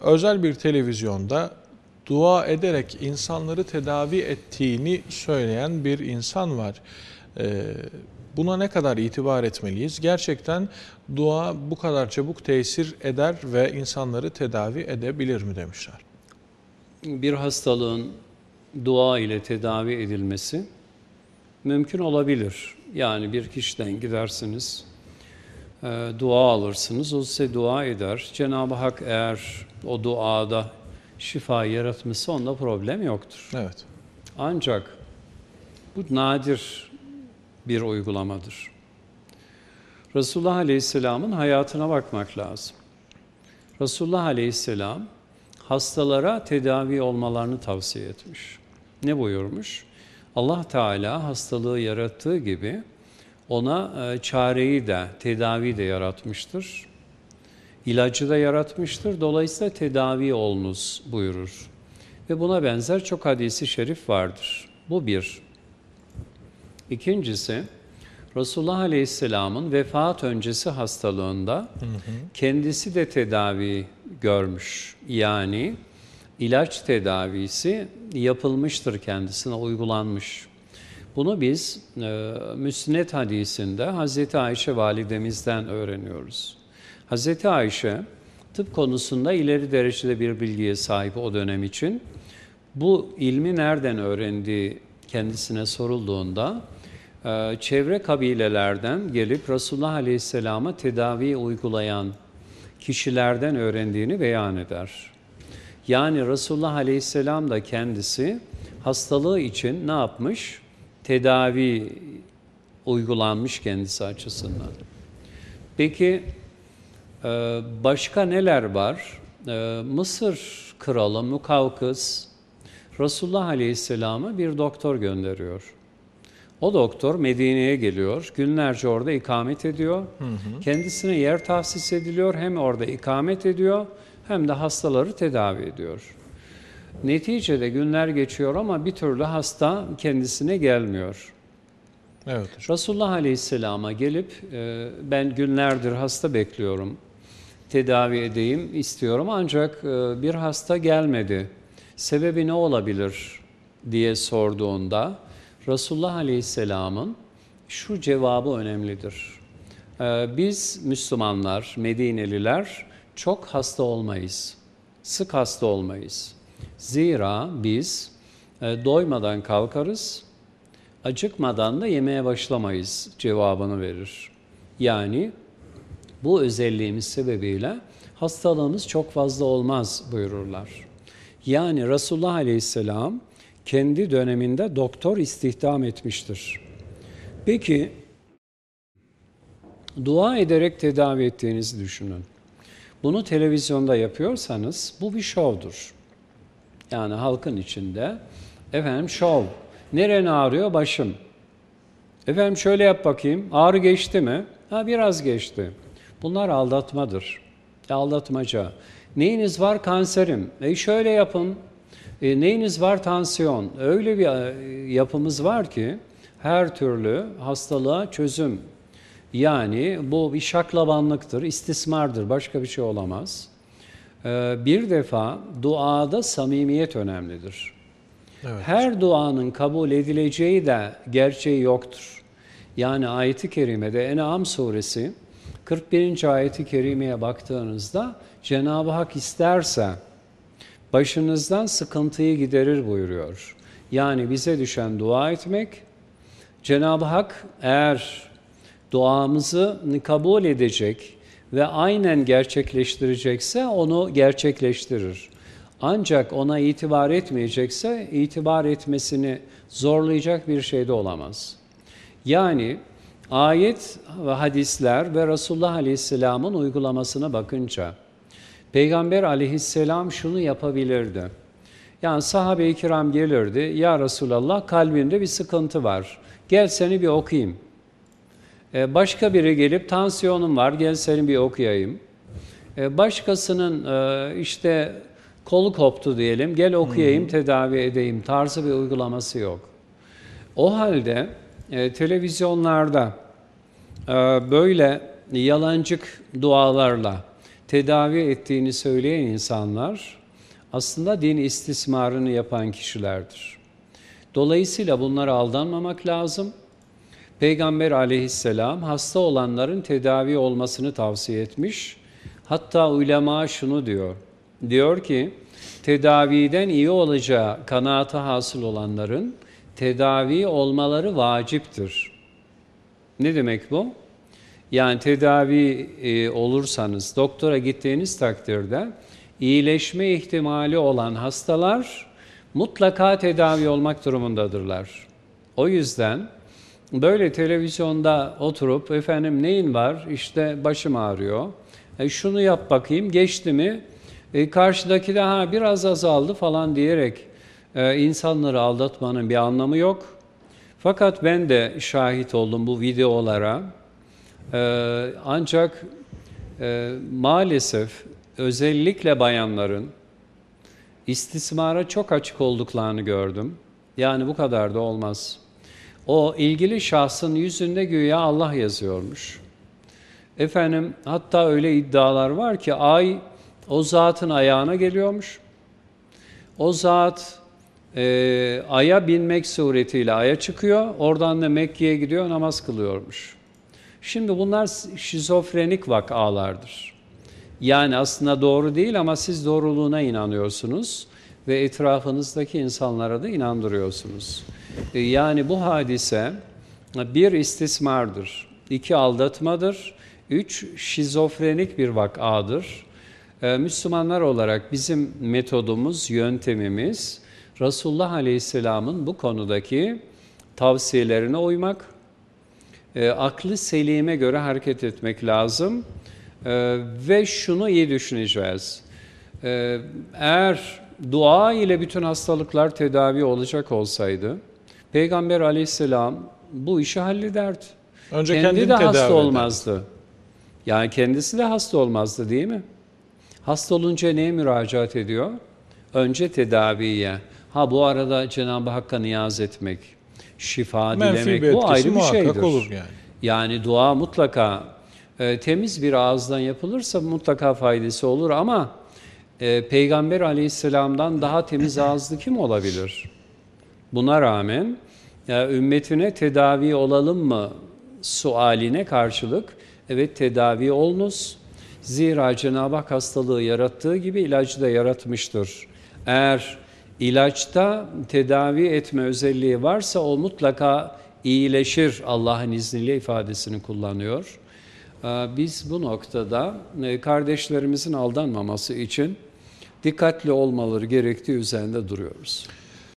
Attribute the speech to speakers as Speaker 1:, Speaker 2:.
Speaker 1: özel bir televizyonda dua ederek insanları tedavi ettiğini söyleyen bir insan var. E, buna ne kadar itibar etmeliyiz? Gerçekten dua bu kadar çabuk tesir eder ve insanları tedavi edebilir mi demişler.
Speaker 2: Bir hastalığın dua ile tedavi edilmesi mümkün olabilir. Yani bir kişiden gidersiniz, e, dua alırsınız, o size dua eder. Cenab-ı Hak eğer o duada şifa yaratmışsa onda problem yoktur.
Speaker 1: Evet.
Speaker 2: Ancak bu nadir bir uygulamadır. Resulullah Aleyhisselam'ın hayatına bakmak lazım. Resulullah Aleyhisselam hastalara tedavi olmalarını tavsiye etmiş. Ne buyurmuş? Allah Teala hastalığı yarattığı gibi ona e, çareyi de, tedavi de yaratmıştır. İlacı da yaratmıştır. Dolayısıyla tedavi olunuz buyurur. Ve buna benzer çok hadisi şerif vardır. Bu bir. İkincisi, Resulullah Aleyhisselam'ın vefat öncesi hastalığında hı hı. kendisi de tedavi görmüş. Yani ilaç tedavisi yapılmıştır kendisine, uygulanmış. Bunu biz e, Müsned hadisinde Hazreti Ayşe validemizden öğreniyoruz. Hazreti Ayşe tıp konusunda ileri derecede bir bilgiye sahip o dönem için. Bu ilmi nereden öğrendiği kendisine sorulduğunda e, çevre kabilelerden gelip Resulullah Aleyhisselam'a tedavi uygulayan kişilerden öğrendiğini beyan eder. Yani Resulullah Aleyhisselam da kendisi hastalığı için ne yapmış? Tedavi uygulanmış kendisi açısından. Peki e, başka neler var? E, Mısır kralı Mukavkıs Resulullah Aleyhisselam'a bir doktor gönderiyor. O doktor Medine'ye geliyor. Günlerce orada ikamet ediyor. Hı hı. Kendisine yer tahsis ediliyor. Hem orada ikamet ediyor hem de hastaları tedavi ediyor. Neticede günler geçiyor ama bir türlü hasta kendisine gelmiyor. Evet. Resulullah Aleyhisselam'a gelip e, ben günlerdir hasta bekliyorum, tedavi edeyim istiyorum ancak e, bir hasta gelmedi. Sebebi ne olabilir diye sorduğunda Resulullah Aleyhisselam'ın şu cevabı önemlidir. E, biz Müslümanlar, Medineliler çok hasta olmayız. Sık hasta olmayız. Zira biz e, doymadan kalkarız, acıkmadan da yemeye başlamayız cevabını verir. Yani bu özelliğimiz sebebiyle hastalığımız çok fazla olmaz buyururlar. Yani Resulullah Aleyhisselam kendi döneminde doktor istihdam etmiştir. Peki dua ederek tedavi ettiğinizi düşünün. Bunu televizyonda yapıyorsanız bu bir şovdur. Yani halkın içinde efendim şov. Neren ağrıyor? Başım. Efendim şöyle yap bakayım. Ağrı geçti mi? Ha biraz geçti. Bunlar aldatmadır. Aldatmaca. Neyiniz var? Kanserim. E şöyle yapın. E, neyiniz var? Tansiyon. Öyle bir e, yapımız var ki her türlü hastalığa çözüm yani bu bir şaklabanlıktır, istismardır, başka bir şey olamaz. Ee, bir defa duada samimiyet önemlidir. Evet. Her duanın kabul edileceği de gerçeği yoktur. Yani ayeti kerimede En'am suresi 41. ayeti kerimeye baktığınızda Cenab-ı Hak isterse başınızdan sıkıntıyı giderir buyuruyor. Yani bize düşen dua etmek, Cenab-ı Hak eğer duamızı kabul edecek ve aynen gerçekleştirecekse onu gerçekleştirir. Ancak ona itibar etmeyecekse itibar etmesini zorlayacak bir şey de olamaz. Yani ayet ve hadisler ve Resulullah Aleyhisselam'ın uygulamasına bakınca Peygamber Aleyhisselam şunu yapabilirdi. Yani sahabe-i kiram gelirdi, ya Resulallah kalbinde bir sıkıntı var, gel seni bir okuyayım. Ee, başka biri gelip tansiyonum var gel seni bir okuyayım. Ee, başkasının e, işte kolu koptu diyelim gel okuyayım hmm. tedavi edeyim tarzı bir uygulaması yok. O halde e, televizyonlarda e, böyle yalancık dualarla tedavi ettiğini söyleyen insanlar aslında din istismarını yapan kişilerdir. Dolayısıyla bunlara aldanmamak lazım. Peygamber aleyhisselam hasta olanların tedavi olmasını tavsiye etmiş. Hatta ulema şunu diyor. Diyor ki tedaviden iyi olacağı kanaati hasıl olanların tedavi olmaları vaciptir. Ne demek bu? Yani tedavi e, olursanız doktora gittiğiniz takdirde iyileşme ihtimali olan hastalar mutlaka tedavi olmak durumundadırlar. O yüzden böyle televizyonda oturup efendim neyin var işte başım ağrıyor e şunu yap bakayım geçti mi e, karşıdaki de ha biraz azaldı falan diyerek e, insanları aldatmanın bir anlamı yok. Fakat ben de şahit oldum bu videolara. E, ancak e, maalesef özellikle bayanların istismara çok açık olduklarını gördüm. Yani bu kadar da olmaz. O ilgili şahsın yüzünde güya Allah yazıyormuş. Efendim hatta öyle iddialar var ki ay o zatın ayağına geliyormuş. O zat e, aya binmek suretiyle aya çıkıyor. Oradan da Mekke'ye gidiyor namaz kılıyormuş. Şimdi bunlar şizofrenik vakalardır. Yani aslında doğru değil ama siz doğruluğuna inanıyorsunuz ve etrafınızdaki insanlara da inandırıyorsunuz. E, yani bu hadise bir istismardır, iki aldatmadır, üç şizofrenik bir vakadır. E, Müslümanlar olarak bizim metodumuz, yöntemimiz Resulullah Aleyhisselam'ın bu konudaki tavsiyelerine uymak, e, aklı selime göre hareket etmek lazım e, ve şunu iyi düşüneceğiz. E, eğer dua ile bütün hastalıklar tedavi olacak olsaydı, Peygamber Aleyhisselam bu işi hallederdi.
Speaker 1: Önce
Speaker 2: Kendi
Speaker 1: kendini
Speaker 2: de
Speaker 1: tedavi
Speaker 2: hasta
Speaker 1: eder.
Speaker 2: olmazdı. Yani kendisi de hasta olmazdı değil mi? Hasta olunca neye müracaat ediyor? Önce tedaviye. Ha bu arada Cenab-ı Hakk'a niyaz etmek, şifa
Speaker 1: Menfi
Speaker 2: dilemek bu ayrı bir şeydir.
Speaker 1: olur yani.
Speaker 2: Yani dua mutlaka e, temiz bir ağızdan yapılırsa mutlaka faydası olur ama e, Peygamber aleyhisselamdan daha temiz ağızlı kim olabilir? Buna rağmen ya, ümmetine tedavi olalım mı sualine karşılık evet tedavi olunuz. Zira Cenab-ı Hak hastalığı yarattığı gibi ilacı da yaratmıştır. Eğer ilaçta tedavi etme özelliği varsa o mutlaka iyileşir Allah'ın izniyle ifadesini kullanıyor. Ee, Biz bu noktada e, kardeşlerimizin aldanmaması için dikkatli olmaları gerektiği üzerinde duruyoruz.